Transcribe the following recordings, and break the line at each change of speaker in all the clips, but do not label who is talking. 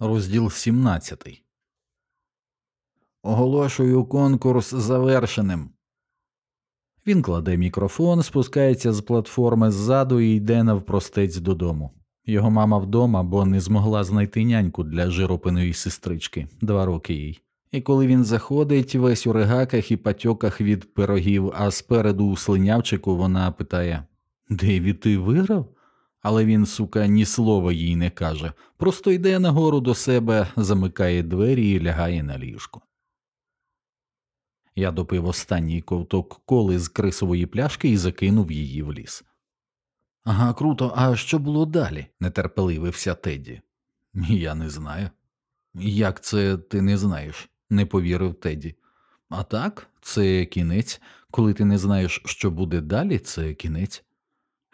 Розділ 17. Оголошую конкурс завершеним. Він кладе мікрофон, спускається з платформи ззаду і йде навпростець додому. Його мама вдома, бо не змогла знайти няньку для жиропиної сестрички, два роки їй. І коли він заходить, весь у регаках і патьоках від пирогів, а спереду у слинявчику вона питає Дейві, ти виграв? Але він, сука, ні слова їй не каже, просто йде нагору до себе, замикає двері і лягає на ліжко. Я допив останній ковток коли з крисової пляшки і закинув її в ліс. Ага, круто, а що було далі? нетерпеливився Теді. Я не знаю. Як це ти не знаєш? не повірив Теді. А так, це кінець. Коли ти не знаєш, що буде далі, це кінець.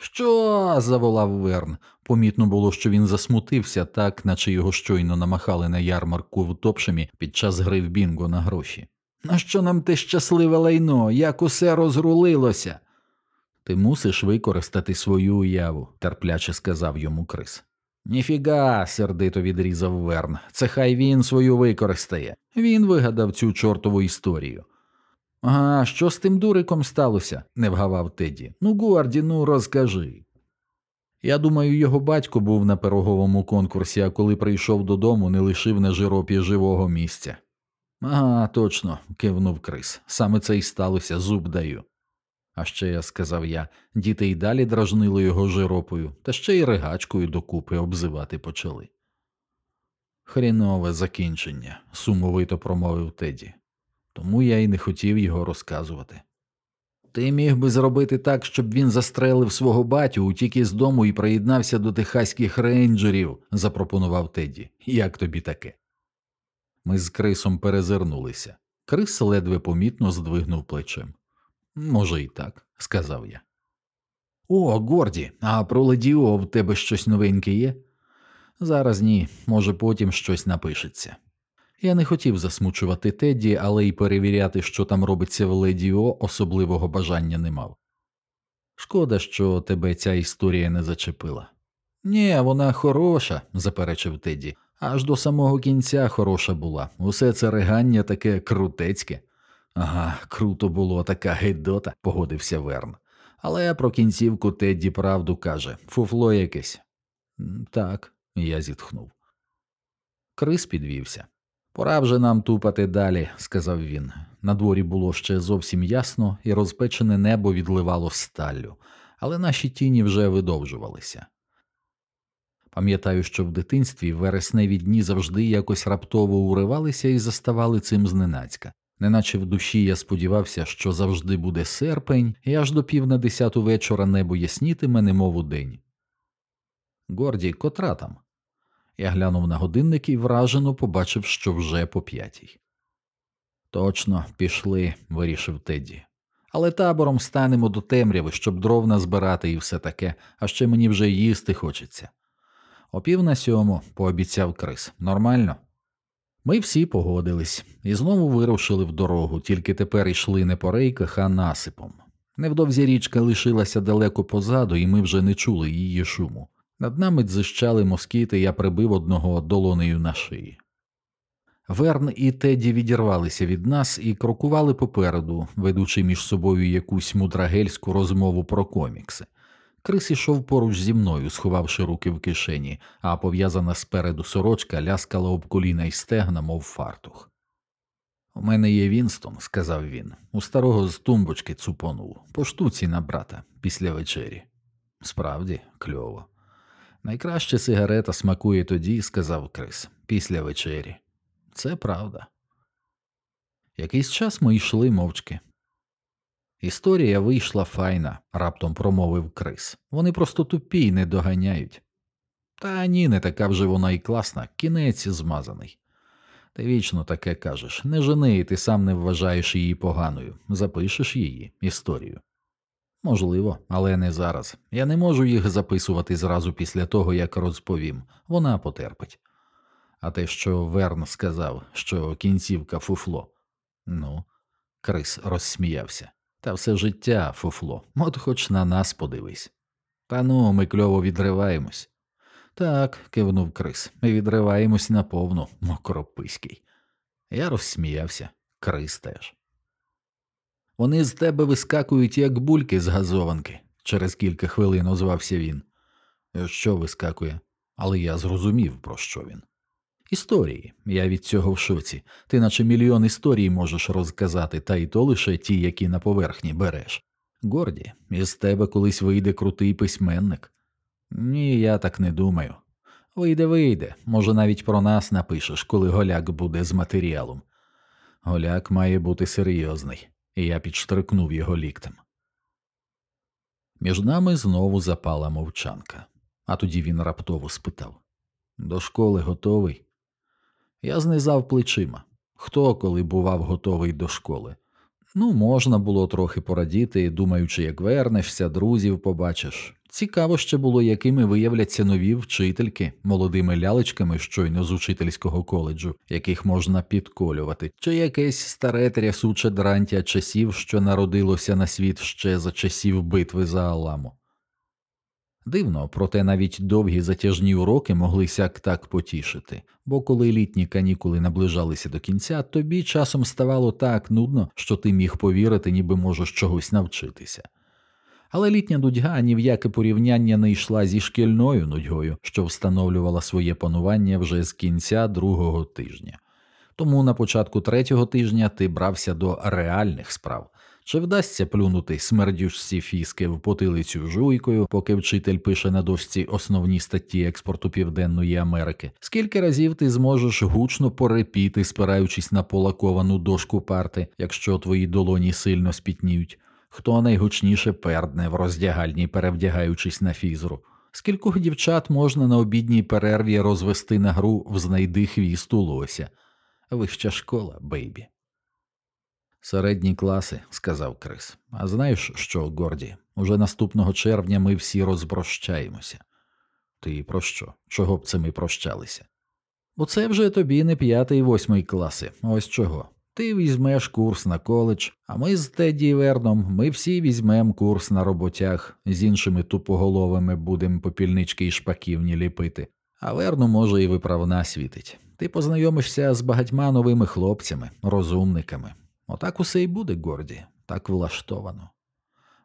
Що? заволав Верн. Помітно було, що він засмутився, так наче його щойно намахали на ярмарку в Топшемі під час гри в Бінго на гроші. Нащо нам те щасливе лайно, як усе розрулилося? Ти мусиш використати свою уяву, терпляче сказав йому Крис. Ніфіга, сердито відрізав Верн. Це хай він свою використає. Він вигадав цю чортову історію. Ага, що з тим дуриком сталося? не вгавав Теді. Ну, Гуарді, ну розкажи. Я думаю, його батько був на пироговому конкурсі, а коли прийшов додому, не лишив на жиропі живого місця. Ага, точно, кивнув Крис. Саме це й сталося, зуб даю. А ще, сказав я, діти й далі дражнили його жиропою, та ще й ригачкою докупи обзивати почали. Хрінове закінчення, сумовито промовив Теді, тому я й не хотів його розказувати. Ти міг би зробити так, щоб він застрелив свого батю, утік із дому і приєднався до техаських рейнджерів, запропонував Теді. Як тобі таке? Ми з Крисом перезирнулися. Крис ледве помітно здвигнув плечем. Може, і так, сказав я. О, Горді, а про Ледіо в тебе щось новеньке є? Зараз ні, може, потім щось напишеться. Я не хотів засмучувати Тедді, але й перевіряти, що там робиться в Ледіо, особливого бажання не мав. Шкода, що тебе ця історія не зачепила. Ні, вона хороша, заперечив Тедді, аж до самого кінця хороша була. Усе це ригання таке крутецьке. Ага, круто було така гидота, погодився Верн. Але про кінцівку Тедді правду каже фуфло якесь. Так, я зітхнув. Крис підвівся. Пора вже нам тупати далі, сказав він. На дворі було ще зовсім ясно, і розпечене небо відливало сталлю, але наші тіні вже видовжувалися. Пам'ятаю, що в дитинстві вересневі дні завжди якось раптово уривалися і заставали цим зненацька неначе в душі я сподівався, що завжди буде серпень, і аж до пів на десяту вечора небо яснітиме, немов у день. Горді, котра там? Я глянув на годинник і вражено побачив, що вже по п'ятій. Точно, пішли, вирішив Тедді. Але табором станемо до темряви, щоб дров назбирати і все таке, а ще мені вже їсти хочеться. О пів на сьому, пообіцяв Крис. Нормально? Ми всі погодились і знову вирушили в дорогу, тільки тепер йшли не по рейках, а насипом. Невдовзі річка лишилася далеко позаду, і ми вже не чули її шуму. Над нами дзищали москіти, я прибив одного долонею на шиї. Верн і Теді відірвалися від нас і крокували попереду, ведучи між собою якусь мудрагельську розмову про комікси. Крис ішов поруч зі мною, сховавши руки в кишені, а пов'язана спереду сорочка ляскала об коліна й стегна, мов фартух. У мене є Вінстон, сказав він, у старого з тумбочки цупонув, по штуці на брата після вечері. Справді, кльово. Найкраще сигарета смакує тоді, сказав Крис, після вечері. Це правда. Якийсь час ми йшли мовчки. Історія вийшла файна, раптом промовив Крис. Вони просто тупі й не доганяють. Та ні, не така вже вона і класна, кінець змазаний. Ти вічно таке кажеш не жени, і ти сам не вважаєш її поганою, запишеш її історію. Можливо, але не зараз. Я не можу їх записувати зразу після того, як розповім, вона потерпить. А те, що Верн сказав, що кінцівка фуфло. Ну, Крис розсміявся. Та все життя, фуфло, от хоч на нас подивись. Та ну, ми кльово відриваємось. Так, кивнув Крис, ми відриваємось наповну, мокрописький. Я розсміявся, Крис теж. Вони з тебе вискакують, як бульки з газованки, через кілька хвилин озвався він. Що вискакує? Але я зрозумів, про що він. Історії. Я від цього в шоці. Ти наче мільйон історій можеш розказати, та й то лише ті, які на поверхні береш. Горді, із тебе колись вийде крутий письменник. Ні, я так не думаю. Вийде, вийде, може, навіть про нас напишеш, коли голяк буде з матеріалом. Голяк має бути серйозний, і я підштрикнув його ліктем. Між нами знову запала мовчанка, а тоді він раптово спитав До школи готовий? Я знизав плечима. Хто коли бував готовий до школи? Ну, можна було трохи порадіти, думаючи, як вернешся, друзів побачиш. Цікаво ще було, якими виявляться нові вчительки молодими лялечками щойно з учительського коледжу, яких можна підколювати, чи якесь старе трясуче дрантя часів, що народилося на світ ще за часів битви за Аламу. Дивно, проте навіть довгі затяжні уроки могли сяк так потішити, бо коли літні канікули наближалися до кінця, тобі часом ставало так нудно, що ти міг повірити, ніби можеш чогось навчитися. Але літня нудьга ні в яке порівняння не йшла зі шкільною нудьгою, що встановлювала своє панування вже з кінця другого тижня. Тому на початку третього тижня ти брався до реальних справ. Чи вдасться плюнути смердючці фіски в потилицю жуйкою, поки вчитель пише на дошці основні статті експорту Південної Америки? Скільки разів ти зможеш гучно порепіти, спираючись на полаковану дошку парти, якщо твої долоні сильно спітніють? Хто найгучніше пердне в роздягальні, перевдягаючись на фізру? Скількох дівчат можна на обідній перерві розвести на гру в знайди хвіст у лося? Вища школа, бейбі. Середні класи, сказав Крис. А знаєш що, Горді? Уже наступного червня ми всі розпрощаємося. Ти про що? Чого б це ми прощалися? Бо це вже тобі не п'ятий восьмий класи. Ось чого. Ти візьмеш курс на коледж, а ми з Теді Верном, ми всі візьмемо курс на роботях, з іншими тупоголовими будемо попільнички і шпаківні ліпити, а Верну, може, і виправна світить. Ти познайомишся з багатьма новими хлопцями, розумниками. Отак усе й буде, Горді, так влаштовано.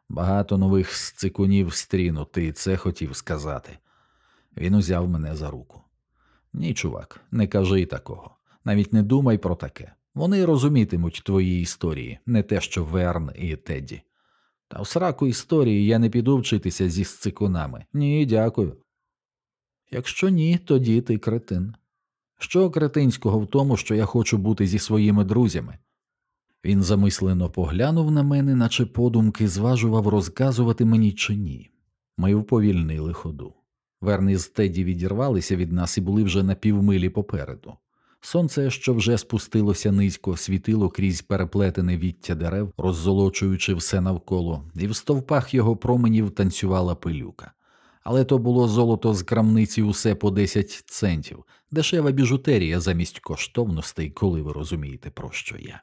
Багато нових сцикунів стріну, ти це хотів сказати. Він узяв мене за руку. Ні, чувак, не кажи такого. Навіть не думай про таке. Вони розумітимуть твої історії, не те, що Верн і Тедді. Та в сраку історії я не піду вчитися зі сцикунами. Ні, дякую. Якщо ні, тоді ти кретин. Що кретинського в тому, що я хочу бути зі своїми друзями? Він замислено поглянув на мене, наче подумки зважував розказувати мені чи ні. Ми вповільнили ходу. Верни з Теді відірвалися від нас і були вже на півмилі попереду. Сонце, що вже спустилося низько, світило крізь переплетене віття дерев, роззолочуючи все навколо, і в стовпах його променів танцювала пилюка. Але то було золото з крамниці усе по 10 центів, дешева біжутерія замість коштовностей, коли ви розумієте, про що я.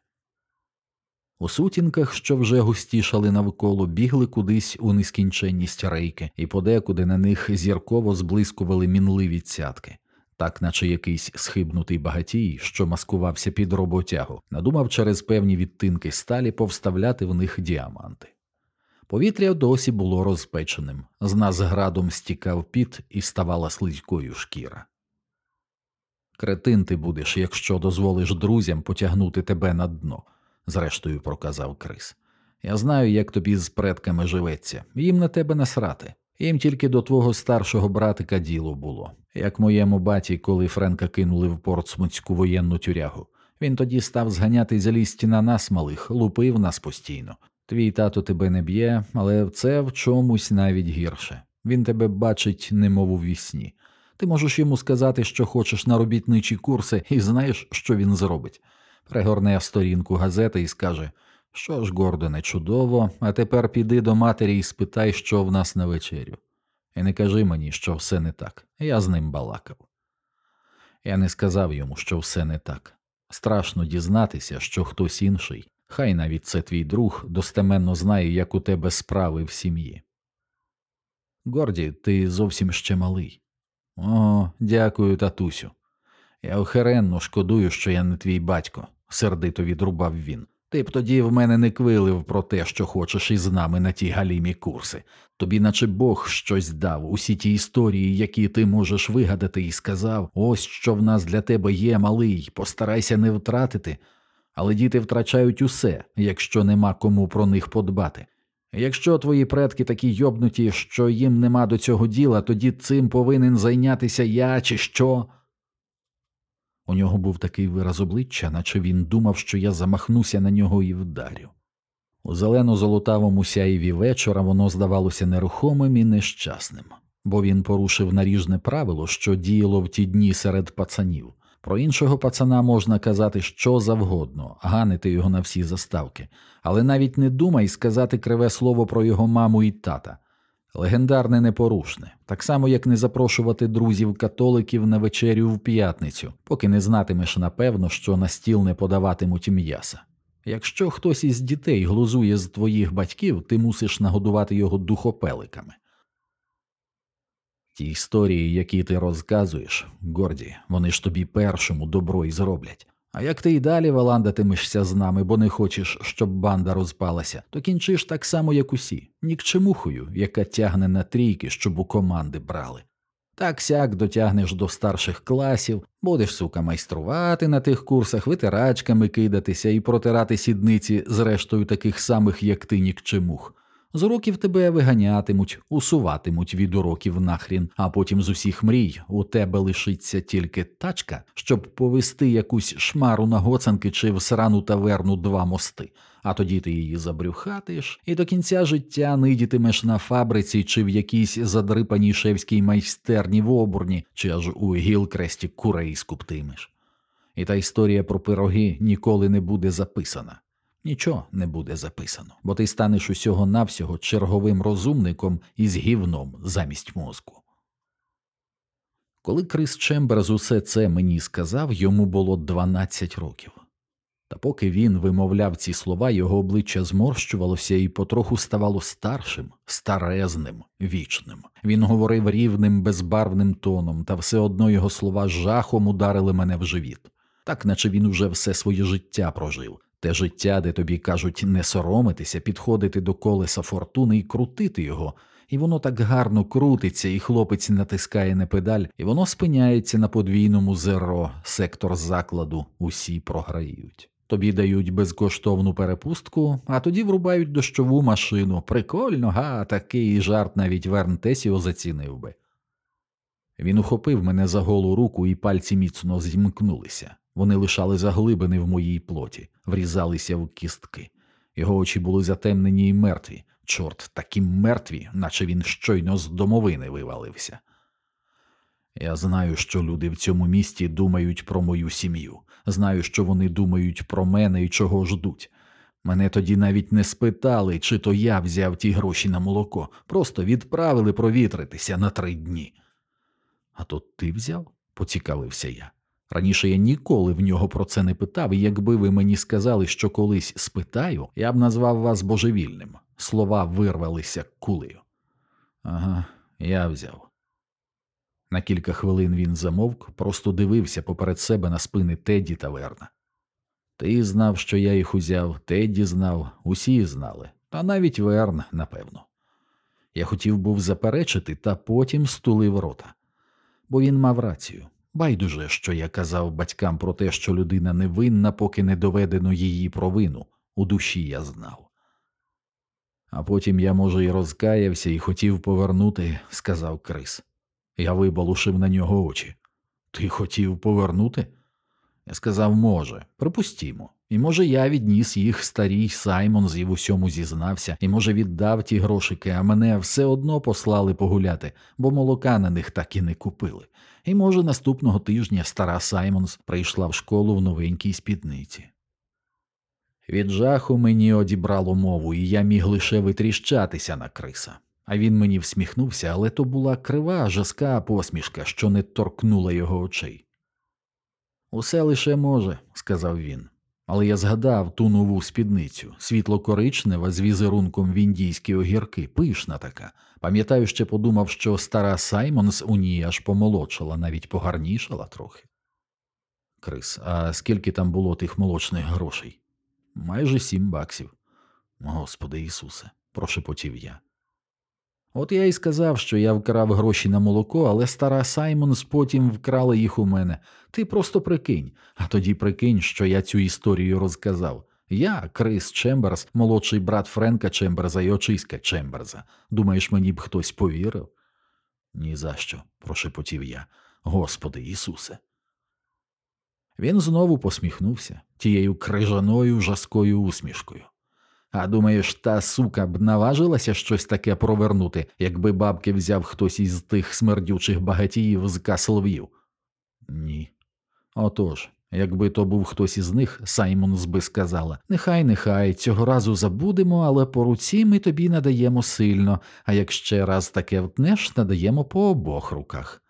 У сутінках, що вже густішали навколо, бігли кудись у нескінченність рейки, і подекуди на них зірково зблискували мінливі цятки так наче якийсь схибнутий багатій, що маскувався під роботягу, надумав через певні відтинки сталі повставляти в них діаманти. Повітря досі було розпеченим, з нас градом стікав піт і ставала слизькою шкіра. Кретин ти будеш, якщо дозволиш друзям потягнути тебе на дно, зрештою проказав Крис. Я знаю, як тобі з предками живеться, їм на тебе насрати. Їм тільки до твого старшого братика діло було, як моєму баті, коли Френка кинули в портсмутську воєнну тюрягу. Він тоді став зганяти залізті на нас малих, лупив нас постійно. Твій тато тебе не б'є, але це в чомусь навіть гірше. Він тебе бачить, немов у вісні. Ти можеш йому сказати, що хочеш на робітничі курси, і знаєш, що він зробить. Пригорне сторінку газети і скаже що ж, Гордоне, чудово, а тепер піди до матері і спитай, що в нас на вечерю. І не кажи мені, що все не так. Я з ним балакав. Я не сказав йому, що все не так. Страшно дізнатися, що хтось інший, хай навіть це твій друг, достеменно знає, як у тебе справи в сім'ї. Горді, ти зовсім ще малий. О, дякую, татусю. Я охеренно шкодую, що я не твій батько, сердито відрубав він. Ти б тоді в мене не квилив про те, що хочеш із нами на ті галімі курси. Тобі, наче Бог щось дав, усі ті історії, які ти можеш вигадати, і сказав: ось що в нас для тебе є, малий, постарайся не втратити. Але діти втрачають усе, якщо нема кому про них подбати. Якщо твої предки такі йобнуті, що їм нема до цього діла, тоді цим повинен зайнятися я чи що. У нього був такий вираз обличчя, наче він думав, що я замахнуся на нього і вдарю. У зелено-золотавому сяєві вечора воно здавалося нерухомим і нещасним, бо він порушив наріжне правило, що діяло в ті дні серед пацанів. Про іншого пацана можна казати що завгодно, ганити його на всі заставки, але навіть не думай сказати криве слово про його маму і тата. Легендарне непорушне, так само як не запрошувати друзів-католиків на вечерю в п'ятницю, поки не знатимеш напевно, що на стіл не подаватимуть м'яса. Якщо хтось із дітей глузує з твоїх батьків, ти мусиш нагодувати його духопеликами. Ті історії, які ти розказуєш, горді, вони ж тобі першому добро й зроблять. А як ти й далі валандатимешся з нами, бо не хочеш, щоб банда розпалася, то кінчиш так само, як усі, нікчемухою, яка тягне на трійки, щоб у команди брали. Так сяк дотягнеш до старших класів, будеш, сука, майструвати на тих курсах, витирачками кидатися і протирати сідниці з рештою таких самих, як ти, нікчемух. З уроків тебе виганятимуть, усуватимуть від уроків нахрін, а потім з усіх мрій у тебе лишиться тільки тачка, щоб повести якусь шмару на гоцанки чи в срану таверну два мости, а тоді ти її забрюхатиш, і до кінця життя нидітимеш на фабриці чи в якійсь задрипаній шевській майстерні в обурні, чи аж у гілкресті курей скуптимеш. І та історія про пироги ніколи не буде записана. Нічого не буде записано, бо ти станеш усього навсього черговим розумником із гівном замість мозку. Коли Крис Чемберс усе це мені сказав, йому було 12 років. Та поки він вимовляв ці слова, його обличчя зморщувалося і потроху ставало старшим, старезним, вічним. Він говорив рівним, безбарвним тоном, та все одно його слова жахом ударили мене в живіт, так наче він уже все своє життя прожив, те життя, де тобі кажуть не соромитися, підходити до колеса фортуни і крутити його, і воно так гарно крутиться, і хлопець натискає на педаль, і воно спиняється на подвійному зеро, сектор закладу, усі програють. Тобі дають безкоштовну перепустку, а тоді врубають дощову машину. Прикольно, га, такий жарт навіть Верн Тесіо зацінив би. Він ухопив мене за голу руку, і пальці міцно зімкнулися. Вони лишали заглибини в моїй плоті, врізалися в кістки. Його очі були затемнені й мертві. Чорт, такі мертві, наче він щойно з домовини вивалився. Я знаю, що люди в цьому місті думають про мою сім'ю, знаю, що вони думають про мене і чого ждуть. Мене тоді навіть не спитали, чи то я взяв ті гроші на молоко, просто відправили провітритися на три дні. А то ти взяв? поцікавився я. Раніше я ніколи в нього про це не питав, і якби ви мені сказали, що колись спитаю, я б назвав вас божевільним. Слова вирвалися кулею. Ага, я взяв. На кілька хвилин він замовк, просто дивився поперед себе на спини Тедді та Верна. Ти знав, що я їх узяв, Тедді знав, усі знали, та навіть Верн, напевно. Я хотів був заперечити, та потім стулив рота, бо він мав рацію. Байдуже, що я казав батькам про те, що людина невинна, поки не доведено її провину, у душі я знав. А потім я, може, і розкаявся і хотів повернути, сказав Крис. Я вибалушив на нього очі. Ти хотів повернути? Я сказав, може, припустімо. І може, я відніс їх старій Саймон в усьому зізнався, і може віддав ті грошики, а мене все одно послали погуляти, бо молока на них так і не купили. І може, наступного тижня стара Саймонс прийшла в школу в новенькій спідниці. Від жаху мені одібрало мову, і я міг лише витріщатися на криса. А він мені всміхнувся, але то була крива, жаска посмішка, що не торкнула його очей. Усе лише може, сказав він. Але я згадав ту нову спідницю, світло коричнева з візерунком в індійські огірки, пишна така. Пам'ятаю, ще подумав, що стара Саймонс у ній аж помолодшала, навіть погарнішала трохи. Крис, а скільки там було тих молочних грошей? Майже сім баксів. Господи Ісусе, прошепотів я. От я й сказав, що я вкрав гроші на молоко, але стара Саймонс потім вкрала їх у мене. Ти просто прикинь, а тоді прикинь, що я цю історію розказав. Я, Крис Чемберс, молодший брат Френка Чемберза і очиська Чемберза. Думаєш, мені б хтось повірив? «Ні за що», – прошепотів я. Господи Ісусе. Він знову посміхнувся тією крижаною жаскою усмішкою. А думаєш, та сука б наважилася щось таке провернути, якби бабки взяв хтось із тих смердючих багатіїв з Каслвів? Ні. Отож, якби то був хтось із них, Саймонс би сказала нехай, нехай, цього разу забудемо, але по руці ми тобі надаємо сильно, а як ще раз таке втнеш, надаємо по обох руках.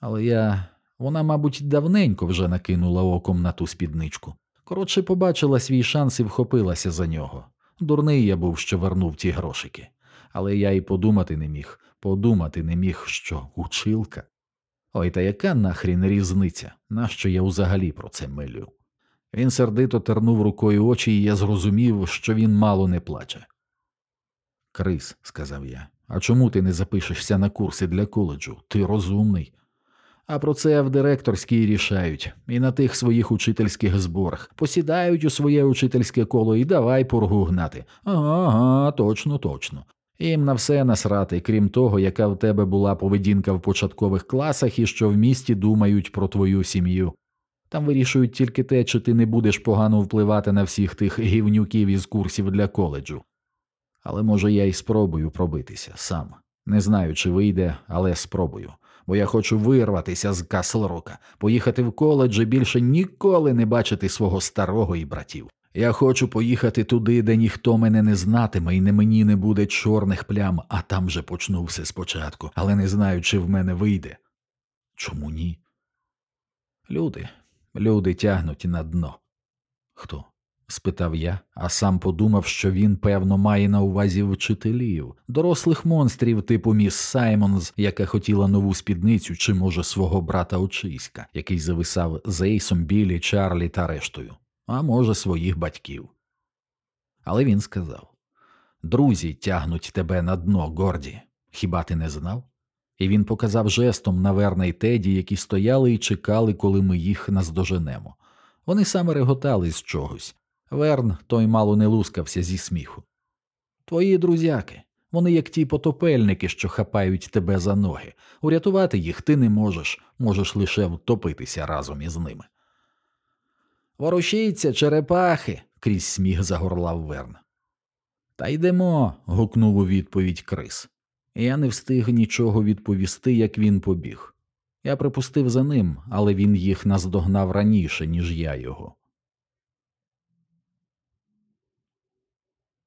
Але я. Вона, мабуть, давненько вже накинула оком на ту спідничку. Коротше, побачила свій шанс і вхопилася за нього. Дурний я був, що вернув ті грошики. Але я й подумати не міг, подумати не міг, що училка. Ой, та яка нахрін різниця, нащо я взагалі про це милю? Він сердито тернув рукою очі, і я зрозумів, що він мало не плаче. Крис, сказав я, а чому ти не запишешся на курси для коледжу? Ти розумний. А про це в директорській рішають, і на тих своїх учительських зборах посідають у своє учительське коло і давай пургу гнати. Ага, ага, точно, точно. Їм на все насрати, крім того, яка в тебе була поведінка в початкових класах і що в місті думають про твою сім'ю. Там вирішують тільки те, чи ти не будеш погано впливати на всіх тих гівнюків із курсів для коледжу. Але може я й спробую пробитися сам. Не знаю, чи вийде, але спробую бо я хочу вирватися з Каслрока, поїхати в коледж і більше ніколи не бачити свого старого і братів. Я хочу поїхати туди, де ніхто мене не знатиме, і не мені не буде чорних плям, а там же почну все спочатку, але не знаю, чи в мене вийде. Чому ні? Люди, люди тягнуть на дно. Хто? Спитав я, а сам подумав, що він, певно, має на увазі вчителів, дорослих монстрів типу міс Саймонс, яка хотіла нову спідницю, чи, може, свого брата Очиська, який зависав з Ейсом, Білі, Чарлі та рештою, а може, своїх батьків. Але він сказав Друзі тягнуть тебе на дно, Горді. Хіба ти не знав? І він показав жестом на Верна й Теді, які стояли і чекали, коли ми їх наздоженемо. Вони саме реготали з чогось, Верн той мало не лускався зі сміху. Твої друзяки, вони як ті потопельники, що хапають тебе за ноги. Урятувати їх ти не можеш, можеш лише втопитися разом із ними. Ворушіться, черепахи, крізь сміх загорлав Верн. Та йдемо. гукнув у відповідь Крис. Я не встиг нічого відповісти, як він побіг. Я припустив за ним, але він їх наздогнав раніше, ніж я його.